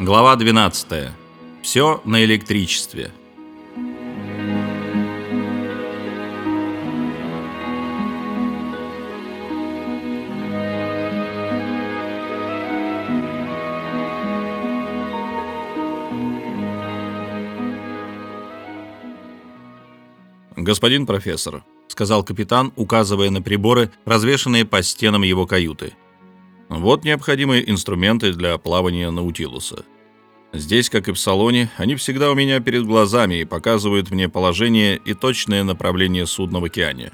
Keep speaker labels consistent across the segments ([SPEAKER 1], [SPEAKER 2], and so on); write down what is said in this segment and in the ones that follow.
[SPEAKER 1] Глава 12. Все на электричестве. «Господин профессор», — сказал капитан, указывая на приборы, развешанные по стенам его каюты. «Вот необходимые инструменты для плавания Наутилуса. Здесь, как и в салоне, они всегда у меня перед глазами и показывают мне положение и точное направление судна в океане.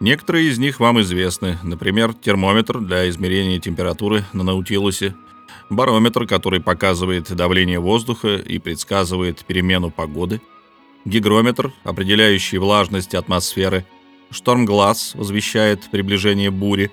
[SPEAKER 1] Некоторые из них вам известны, например, термометр для измерения температуры на Наутилусе, барометр, который показывает давление воздуха и предсказывает перемену погоды — гигрометр, определяющий влажность атмосферы, штормглаз возвещает приближение бури,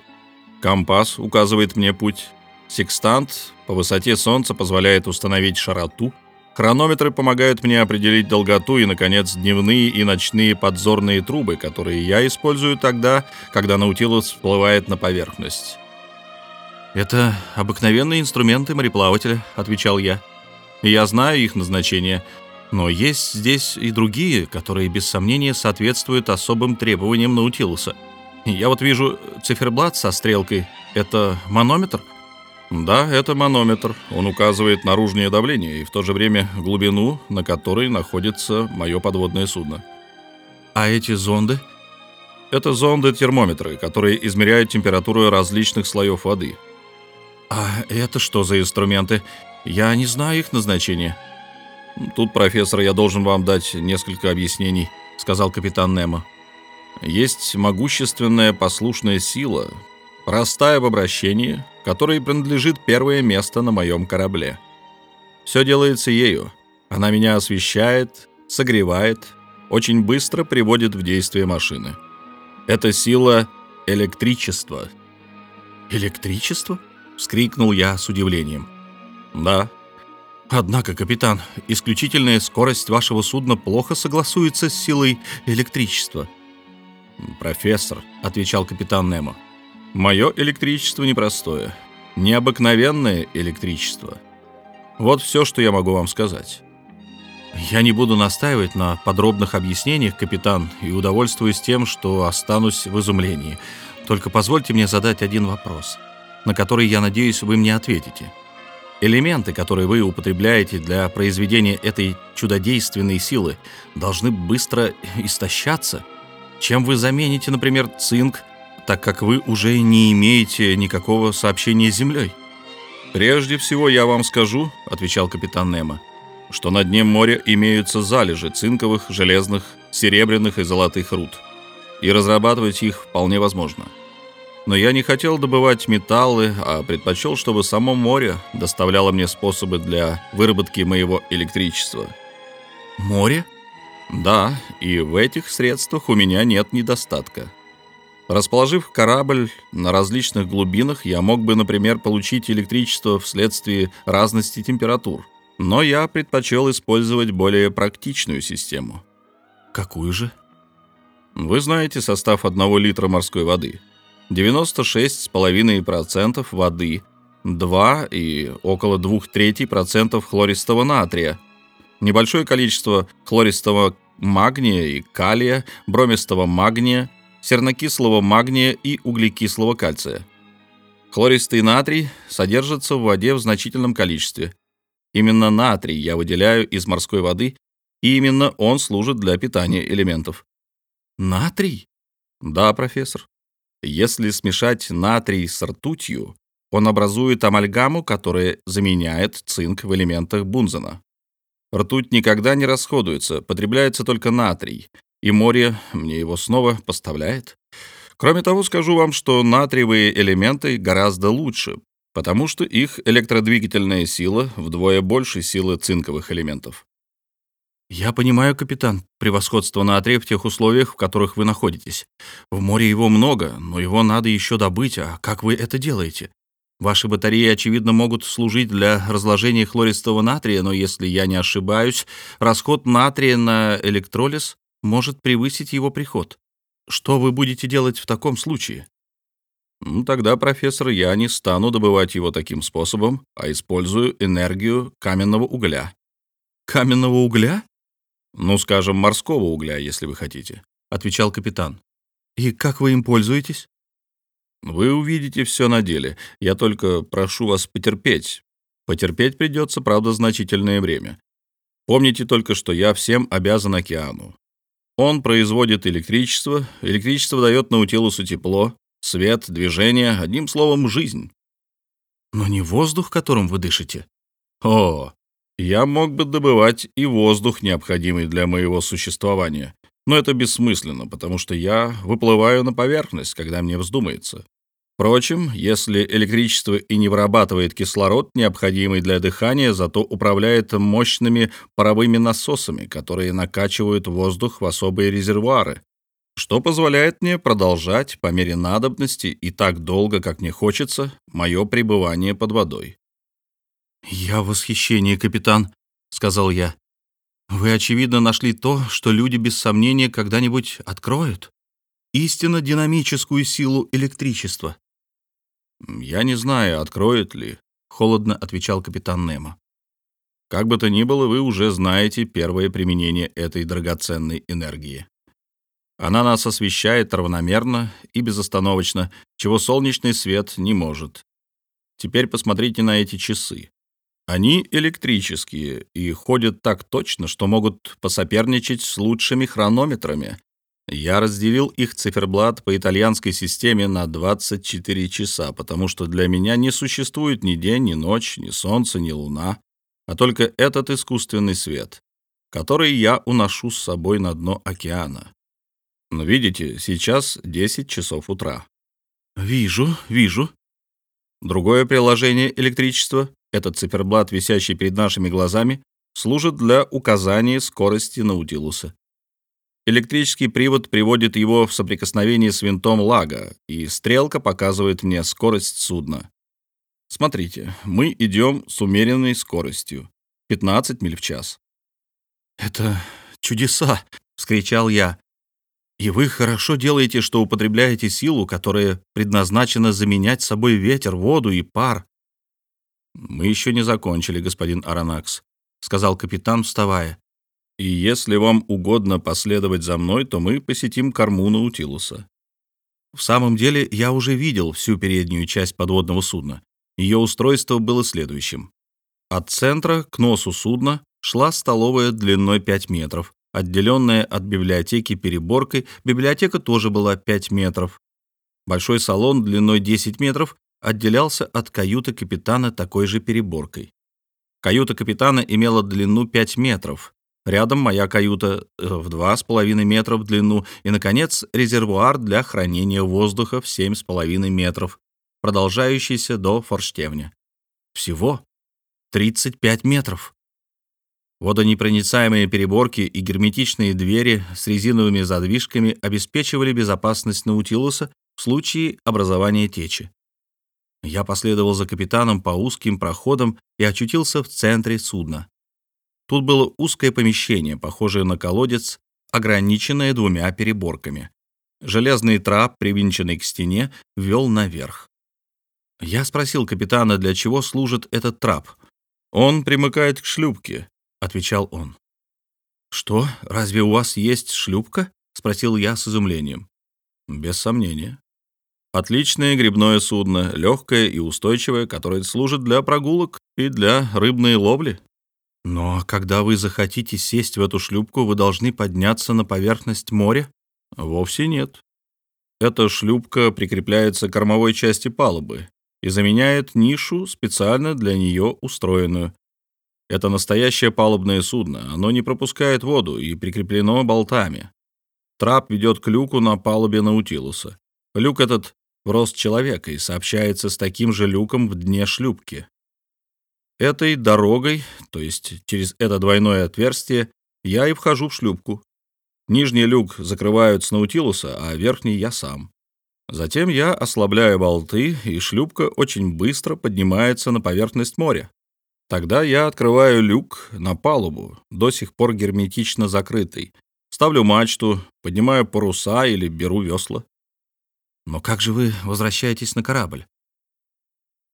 [SPEAKER 1] компас указывает мне путь, секстант по высоте Солнца позволяет установить широту, хронометры помогают мне определить долготу и, наконец, дневные и ночные подзорные трубы, которые я использую тогда, когда Наутилус всплывает на поверхность. «Это обыкновенные инструменты мореплавателя», — отвечал я. «Я знаю их назначение». Но есть здесь и другие, которые без сомнения соответствуют особым требованиям Наутилуса. Я вот вижу циферблат со стрелкой. Это манометр? Да, это манометр. Он указывает наружное давление и в то же время глубину, на которой находится мое подводное судно. А эти зонды? Это зонды-термометры, которые измеряют температуру различных слоев воды. А это что за инструменты? Я не знаю их назначения. «Тут, профессор, я должен вам дать несколько объяснений», — сказал капитан Немо. «Есть могущественная послушная сила, простая в обращении, которой принадлежит первое место на моем корабле. Все делается ею. Она меня освещает, согревает, очень быстро приводит в действие машины. Это сила электричества». «Электричество?» — вскрикнул я с удивлением. «Да, Однако, капитан, исключительная скорость вашего судна плохо согласуется с силой электричества. Профессор, отвечал капитан Немо, мое электричество непростое, необыкновенное электричество. Вот все, что я могу вам сказать. Я не буду настаивать на подробных объяснениях, капитан, и удовольствуюсь тем, что останусь в изумлении. Только позвольте мне задать один вопрос, на который, я надеюсь, вы мне ответите. Элементы, которые вы употребляете для произведения этой чудодейственной силы, должны быстро истощаться. Чем вы замените, например, цинк, так как вы уже не имеете никакого сообщения с Землей? «Прежде всего я вам скажу», — отвечал капитан Немо, «что на дне моря имеются залежи цинковых, железных, серебряных и золотых руд, и разрабатывать их вполне возможно» но я не хотел добывать металлы, а предпочел, чтобы само море доставляло мне способы для выработки моего электричества. Море? Да, и в этих средствах у меня нет недостатка. Расположив корабль на различных глубинах, я мог бы, например, получить электричество вследствие разности температур. Но я предпочел использовать более практичную систему. Какую же? Вы знаете состав одного литра морской воды – 96,5% воды, 2 и около 2 третей процентов хлористого натрия, небольшое количество хлористого магния и калия, бромистого магния, сернокислого магния и углекислого кальция. Хлористый натрий содержится в воде в значительном количестве. Именно натрий я выделяю из морской воды, и именно он служит для питания элементов. Натрий? Да, профессор. Если смешать натрий с ртутью, он образует амальгаму, которая заменяет цинк в элементах Бунзена. Ртуть никогда не расходуется, потребляется только натрий, и море мне его снова поставляет. Кроме того, скажу вам, что натриевые элементы гораздо лучше, потому что их электродвигательная сила вдвое больше силы цинковых элементов. «Я понимаю, капитан, превосходство натрия в тех условиях, в которых вы находитесь. В море его много, но его надо еще добыть, а как вы это делаете? Ваши батареи, очевидно, могут служить для разложения хлористого натрия, но если я не ошибаюсь, расход натрия на электролиз может превысить его приход. Что вы будете делать в таком случае?» Ну, тогда, профессор, я не стану добывать его таким способом, а использую энергию каменного угля.
[SPEAKER 2] Каменного угля?
[SPEAKER 1] Ну, скажем, морского угля, если вы хотите, отвечал капитан.
[SPEAKER 2] И как вы им пользуетесь?
[SPEAKER 1] Вы увидите все на деле. Я только прошу вас потерпеть. Потерпеть придется, правда, значительное время. Помните только, что я всем обязан океану. Он производит электричество, электричество дает Наутилусу тепло, свет, движение, одним словом, жизнь.
[SPEAKER 2] Но не воздух, которым вы дышите.
[SPEAKER 1] О, я мог бы добывать и воздух, необходимый для моего существования. Но это бессмысленно, потому что я выплываю на поверхность, когда мне вздумается. Впрочем, если электричество и не вырабатывает кислород, необходимый для дыхания, зато управляет мощными паровыми насосами, которые накачивают воздух в особые резервуары, что позволяет мне продолжать по мере надобности и так долго, как мне хочется, мое пребывание под водой.
[SPEAKER 2] «Я в восхищении, капитан», — сказал я. «Вы, очевидно, нашли то, что люди без сомнения когда-нибудь откроют. Истинно динамическую силу электричества».
[SPEAKER 1] «Я не знаю, откроет ли», — холодно отвечал капитан Немо. «Как бы то ни было, вы уже знаете первое применение этой драгоценной энергии. Она нас освещает равномерно и безостановочно, чего солнечный свет не может. Теперь посмотрите на эти часы. Они электрические и ходят так точно, что могут посоперничать с лучшими хронометрами, я разделил их циферблат по итальянской системе на 24 часа, потому что для меня не существует ни день, ни ночь, ни солнце, ни луна, а только этот искусственный свет, который я уношу с собой на дно океана. Но видите, сейчас 10 часов утра.
[SPEAKER 2] Вижу, вижу.
[SPEAKER 1] Другое приложение электричества, этот циферблат, висящий перед нашими глазами, служит для указания скорости Наутилуса. Электрический привод приводит его в соприкосновение с винтом лага, и стрелка показывает мне скорость судна. Смотрите, мы идем с умеренной скоростью — 15 миль в час.
[SPEAKER 2] «Это чудеса!» — вскричал я. «И вы хорошо делаете, что употребляете силу, которая предназначена заменять собой ветер, воду и пар».
[SPEAKER 1] «Мы еще не закончили, господин Аронакс», — сказал капитан, вставая. И если вам угодно последовать за мной, то мы посетим корму Наутилуса.
[SPEAKER 2] В самом деле, я уже видел всю переднюю часть подводного судна. Ее устройство было следующим. От центра к носу судна шла столовая длиной 5 метров, отделенная от библиотеки переборкой. Библиотека тоже была 5 метров. Большой салон длиной 10 метров отделялся от каюты капитана такой же переборкой. Каюта капитана имела длину 5 метров, Рядом моя каюта э, в два с половиной метра в длину и, наконец, резервуар для хранения воздуха в семь с половиной метров, продолжающийся до форштевня. Всего 35 метров. Водонепроницаемые переборки и герметичные двери с резиновыми задвижками обеспечивали безопасность Наутилуса в случае образования течи. Я последовал за капитаном по узким проходам и очутился в центре судна. Тут было узкое помещение, похожее на колодец, ограниченное двумя переборками. Железный трап, привинченный к стене, вел наверх. Я спросил капитана, для чего служит этот трап. «Он примыкает к шлюпке», — отвечал он. «Что, разве у вас есть шлюпка?» — спросил я с изумлением. «Без сомнения. Отличное грибное судно, легкое и устойчивое, которое служит для прогулок и для рыбной ловли. Но когда вы захотите сесть в эту шлюпку, вы должны подняться на поверхность моря? Вовсе нет. Эта шлюпка прикрепляется к кормовой части палубы и заменяет нишу, специально для нее устроенную. Это настоящее палубное судно, оно не пропускает воду и прикреплено болтами. Трап ведет к люку на палубе Наутилуса. Люк этот в рост человека и сообщается с таким же люком в дне шлюпки. Этой дорогой, то есть через это двойное отверстие, я и вхожу в шлюпку. Нижний люк закрывают с Наутилуса, а верхний я сам. Затем я ослабляю болты, и шлюпка очень быстро поднимается на поверхность моря. Тогда я открываю люк на палубу, до сих пор герметично закрытый, ставлю мачту, поднимаю паруса или беру весла. Но как же вы возвращаетесь на корабль?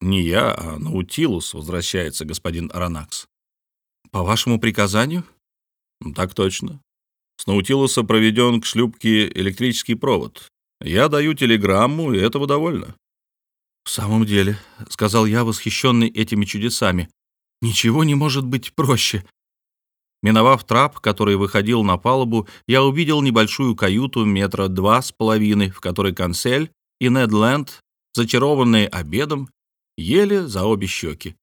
[SPEAKER 1] Не я, а Наутилус возвращается, господин Аронакс.
[SPEAKER 2] По вашему приказанию?
[SPEAKER 1] Так точно. С Наутилуса проведен к шлюпке электрический провод. Я даю телеграмму, и этого довольно.
[SPEAKER 2] В самом деле, сказал я, восхищенный этими чудесами, ничего не может быть проще. Миновав трап, который выходил на палубу, я увидел небольшую каюту метра два с половиной, в которой Консель и Нед Ленд, зачарованные обедом, ели за обе щеки.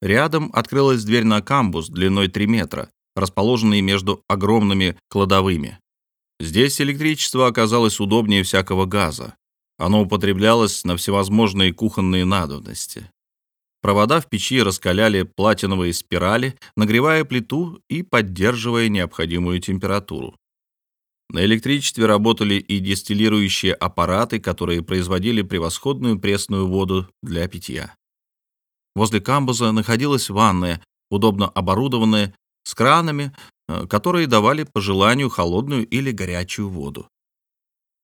[SPEAKER 2] Рядом открылась дверь на камбус длиной 3 метра, расположенный между огромными кладовыми. Здесь электричество оказалось удобнее всякого газа. Оно употреблялось на всевозможные кухонные надобности. Провода в печи раскаляли платиновые спирали, нагревая плиту и поддерживая необходимую температуру. На электричестве работали и дистиллирующие аппараты, которые производили превосходную пресную воду для питья. Возле камбуза находилась ванная, удобно оборудованная, с кранами, э, которые давали по желанию холодную или горячую воду.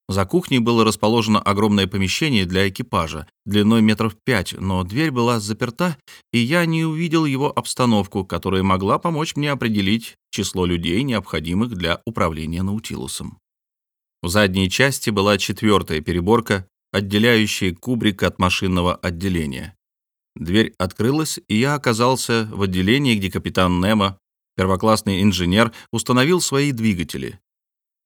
[SPEAKER 2] За кухней было расположено огромное помещение для экипажа, длиной метров пять, но дверь была заперта, и я не увидел его обстановку, которая могла помочь мне определить число людей, необходимых для управления Наутилусом. В задней части была четвертая переборка, отделяющая кубрик от машинного отделения. Дверь открылась, и я оказался в отделении, где капитан Немо, первоклассный инженер, установил свои двигатели.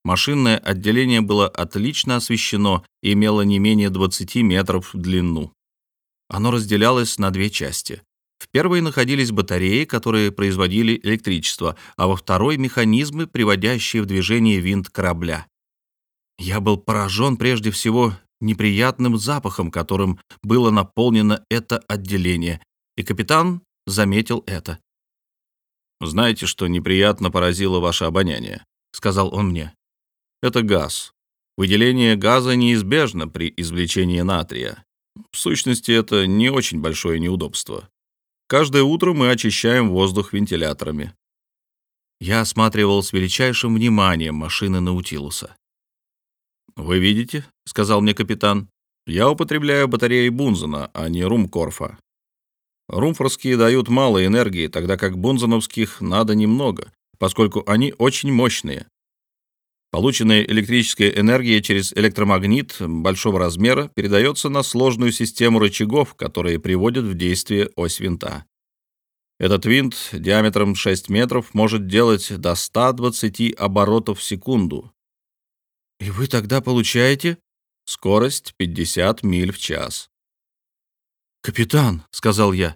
[SPEAKER 2] Машинное отделение было отлично освещено и имело не менее 20 метров в длину. Оно разделялось на две части. В первой находились батареи, которые производили электричество, а во второй — механизмы, приводящие в движение винт корабля. Я был поражен прежде всего неприятным запахом, которым было наполнено это отделение, и капитан заметил это.
[SPEAKER 1] «Знаете, что неприятно поразило ваше обоняние?» — сказал он мне это газ. Выделение газа неизбежно при извлечении натрия. В сущности, это не очень большое неудобство. Каждое утро мы очищаем воздух вентиляторами.
[SPEAKER 2] Я осматривал с величайшим вниманием машины Наутилуса.
[SPEAKER 1] «Вы видите», — сказал мне капитан, — «я употребляю батареи Бунзена, а не Румкорфа. Румфорские дают мало энергии, тогда как бунзеновских надо немного, поскольку они очень мощные. Полученная электрическая энергия через электромагнит большого размера передается на сложную систему рычагов, которые приводят в действие ось винта. Этот винт диаметром 6 метров может делать до 120 оборотов в секунду.
[SPEAKER 2] И вы тогда получаете
[SPEAKER 1] скорость 50 миль в час.
[SPEAKER 2] «Капитан», — сказал я,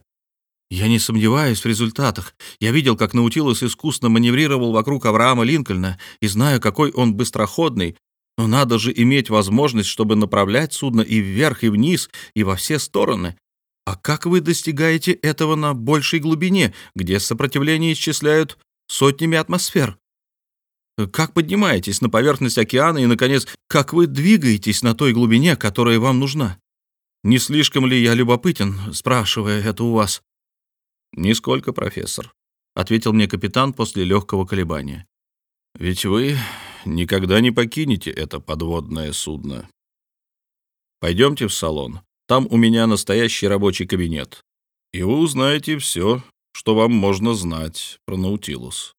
[SPEAKER 2] я не сомневаюсь в результатах. Я видел, как Наутилус искусно маневрировал вокруг Авраама Линкольна и знаю, какой он быстроходный. Но надо же иметь возможность, чтобы направлять судно и вверх, и вниз, и во все стороны. А как вы достигаете этого на большей глубине, где сопротивление исчисляют сотнями атмосфер? Как поднимаетесь на поверхность океана и, наконец, как вы двигаетесь на той глубине, которая вам нужна? Не слишком ли я любопытен, спрашивая это у вас?
[SPEAKER 1] «Нисколько, профессор», — ответил мне капитан после легкого колебания. «Ведь вы никогда не покинете это подводное судно. Пойдемте в салон. Там у меня настоящий рабочий кабинет, и вы узнаете все, что вам можно знать про Наутилус».